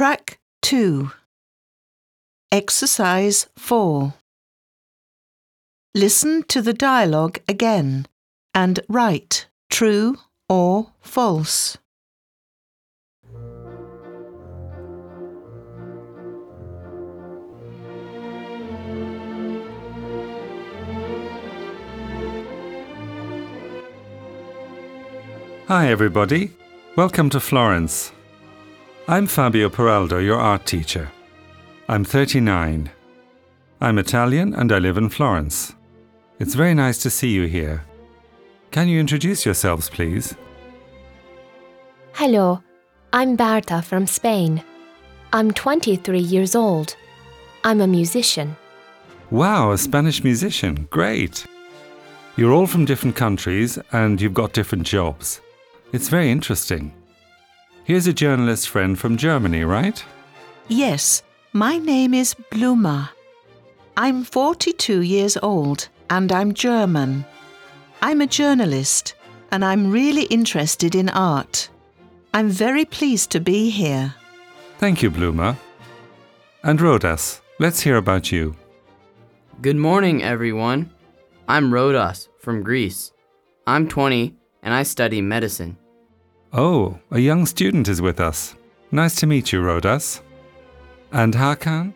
Track 2 Exercise 4 Listen to the dialogue again and write true or false. Hi, everybody. Welcome to Florence. I'm Fabio Peraldo, your art teacher. I'm 39. I'm Italian and I live in Florence. It's very nice to see you here. Can you introduce yourselves, please? Hello, I'm Berta from Spain. I'm 23 years old. I'm a musician. Wow, a Spanish musician. Great. You're all from different countries and you've got different jobs. It's very interesting. Here's a journalist friend from Germany, right? Yes, my name is Bluma. I'm 42 years old and I'm German. I'm a journalist and I'm really interested in art. I'm very pleased to be here. Thank you, Bluma. And Rodas, let's hear about you. Good morning, everyone. I'm Rodas from Greece. I'm 20 and I study medicine. Oh, a young student is with us. Nice to meet you, Rodas. And Hakan?